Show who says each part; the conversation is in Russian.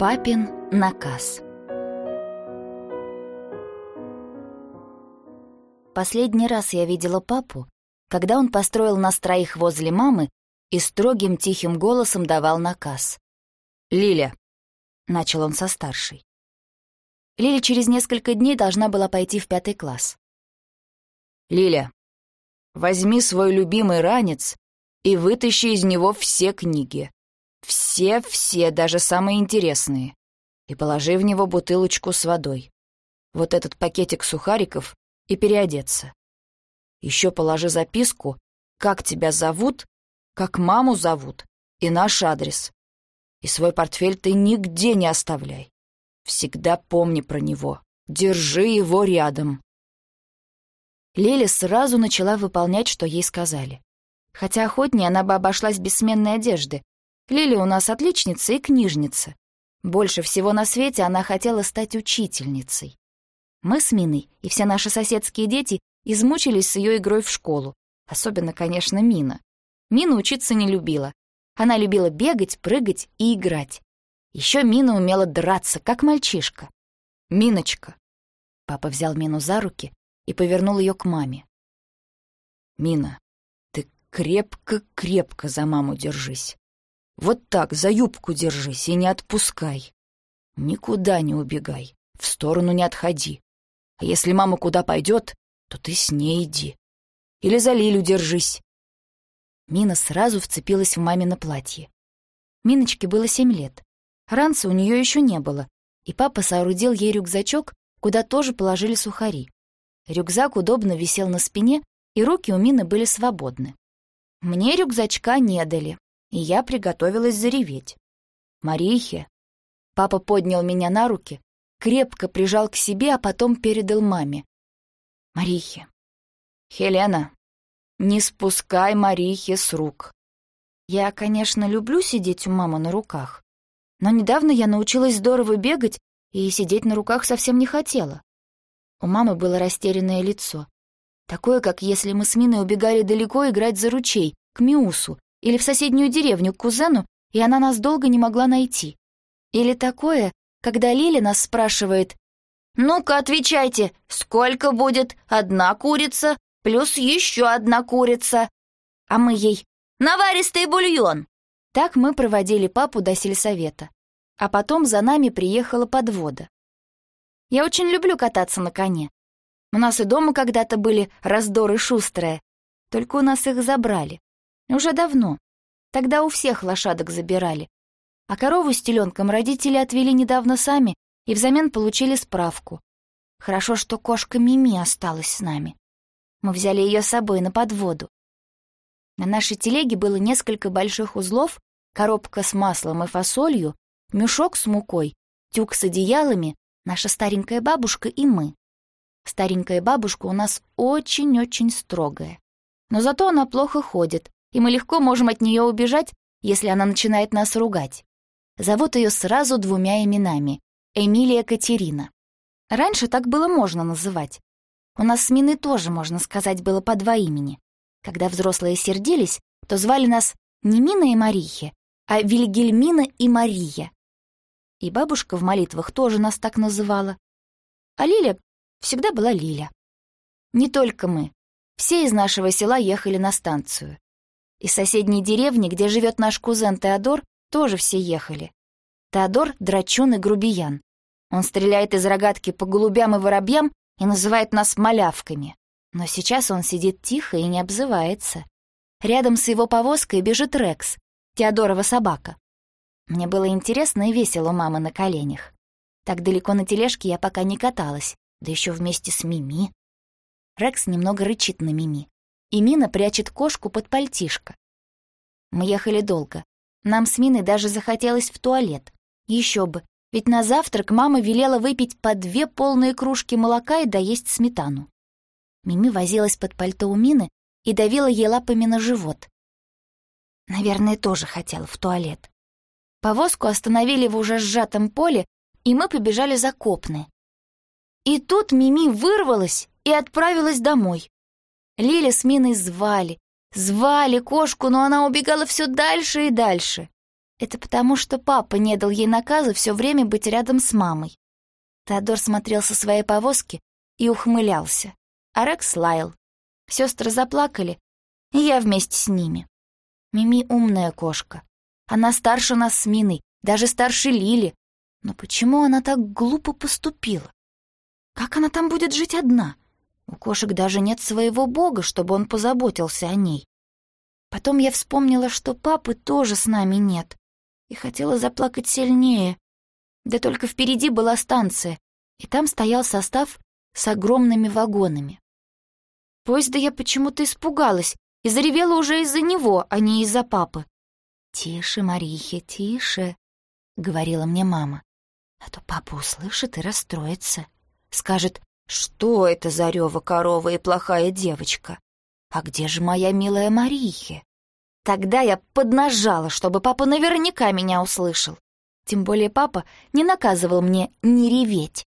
Speaker 1: Папин наказ Последний раз я видела папу, когда он построил нас троих возле мамы и строгим тихим голосом давал наказ. «Лиля», — начал он со старшей. Лиля через несколько дней должна была пойти в пятый класс. «Лиля, возьми свой любимый ранец и вытащи из него все книги. Все-все, даже самые интересные. И положи в него бутылочку с водой. Вот этот пакетик сухариков и переодеться. Еще положи записку, как тебя зовут, как маму зовут и наш адрес. И свой портфель ты нигде не оставляй. Всегда помни про него. Держи его рядом. Лиля сразу начала выполнять, что ей сказали. Хотя охотнее она бы обошлась без сменной одежды, Лили у нас отличница и книжница. Больше всего на свете она хотела стать учительницей. Мы с Миной и все наши соседские дети измучились с ее игрой в школу. Особенно, конечно, Мина. Мина учиться не любила. Она любила бегать, прыгать и играть. Еще Мина умела драться, как мальчишка. «Миночка!» Папа взял Мину за руки и повернул ее к маме. «Мина, ты крепко-крепко за маму держись. Вот так, за юбку держись и не отпускай. Никуда не убегай, в сторону не отходи. А если мама куда пойдет, то ты с ней иди. Или за Лилю держись. Мина сразу вцепилась в мамино платье. Миночке было семь лет. Ранца у нее еще не было, и папа соорудил ей рюкзачок, куда тоже положили сухари. Рюкзак удобно висел на спине, и руки у Мины были свободны. Мне рюкзачка не дали, и я приготовилась зареветь. «Марихе!» Папа поднял меня на руки, крепко прижал к себе, а потом передал маме. «Марихе!» «Хелена, не спускай Марихе с рук!» Я, конечно, люблю сидеть у мамы на руках, но недавно я научилась здорово бегать и сидеть на руках совсем не хотела. У мамы было растерянное лицо. Такое, как если мы с Миной убегали далеко играть за ручей, к Миусу, или в соседнюю деревню к кузену, и она нас долго не могла найти. Или такое, когда Лиля нас спрашивает, «Ну-ка, отвечайте, сколько будет одна курица плюс еще одна курица?» А мы ей «Наваристый бульон!» Так мы проводили папу до сельсовета. А потом за нами приехала подвода. Я очень люблю кататься на коне. У нас и дома когда-то были раздоры шустрые, только у нас их забрали. Уже давно. Тогда у всех лошадок забирали. А корову с теленком родители отвели недавно сами и взамен получили справку. Хорошо, что кошка Мими осталась с нами. Мы взяли ее с собой на подводу. На нашей телеге было несколько больших узлов, коробка с маслом и фасолью, мешок с мукой, тюк с одеялами, наша старенькая бабушка и мы. Старенькая бабушка у нас очень-очень строгая. Но зато она плохо ходит, и мы легко можем от нее убежать, если она начинает нас ругать. Зовут ее сразу двумя именами — Эмилия Катерина. Раньше так было можно называть. У нас с Миной тоже, можно сказать, было по два имени. Когда взрослые сердились, то звали нас не Мина и Марихе, а Вильгельмина и Мария. И бабушка в молитвах тоже нас так называла. А Лиля всегда была Лиля. Не только мы. Все из нашего села ехали на станцию. Из соседней деревни, где живет наш кузен Теодор, тоже все ехали. Теодор — драчун и грубиян. Он стреляет из рогатки по голубям и воробьям и называет нас малявками. Но сейчас он сидит тихо и не обзывается. Рядом с его повозкой бежит Рекс, Теодорова собака. Мне было интересно и весело у мамы на коленях. Так далеко на тележке я пока не каталась, да еще вместе с Мими. Рекс немного рычит на Мими и Мина прячет кошку под пальтишко. Мы ехали долго. Нам с Миной даже захотелось в туалет. Еще бы, ведь на завтрак мама велела выпить по две полные кружки молока и доесть сметану. Мими возилась под пальто у Мины и давила ей лапами на живот. Наверное, тоже хотела в туалет. Повозку остановили в уже сжатом поле, и мы побежали за копны. И тут Мими вырвалась и отправилась домой. Лиля с Миной звали, звали кошку, но она убегала все дальше и дальше. Это потому, что папа не дал ей наказа все время быть рядом с мамой. Теодор смотрел со своей повозки и ухмылялся. А Рекс лаял. Сестры заплакали, и я вместе с ними. Мими умная кошка. Она старше нас с Миной, даже старше Лили. Но почему она так глупо поступила? Как она там будет жить одна? У кошек даже нет своего бога, чтобы он позаботился о ней. Потом я вспомнила, что папы тоже с нами нет, и хотела заплакать сильнее. Да только впереди была станция, и там стоял состав с огромными вагонами. Поезда я почему-то испугалась и заревела уже из-за него, а не из-за папы. «Тише, Марихе, тише», — говорила мне мама. «А то папа услышит и расстроится. Скажет, что это за рёва корова и плохая девочка? А где же моя милая Марихе? Тогда я поднажала, чтобы папа наверняка меня услышал. Тем более папа не наказывал мне не реветь.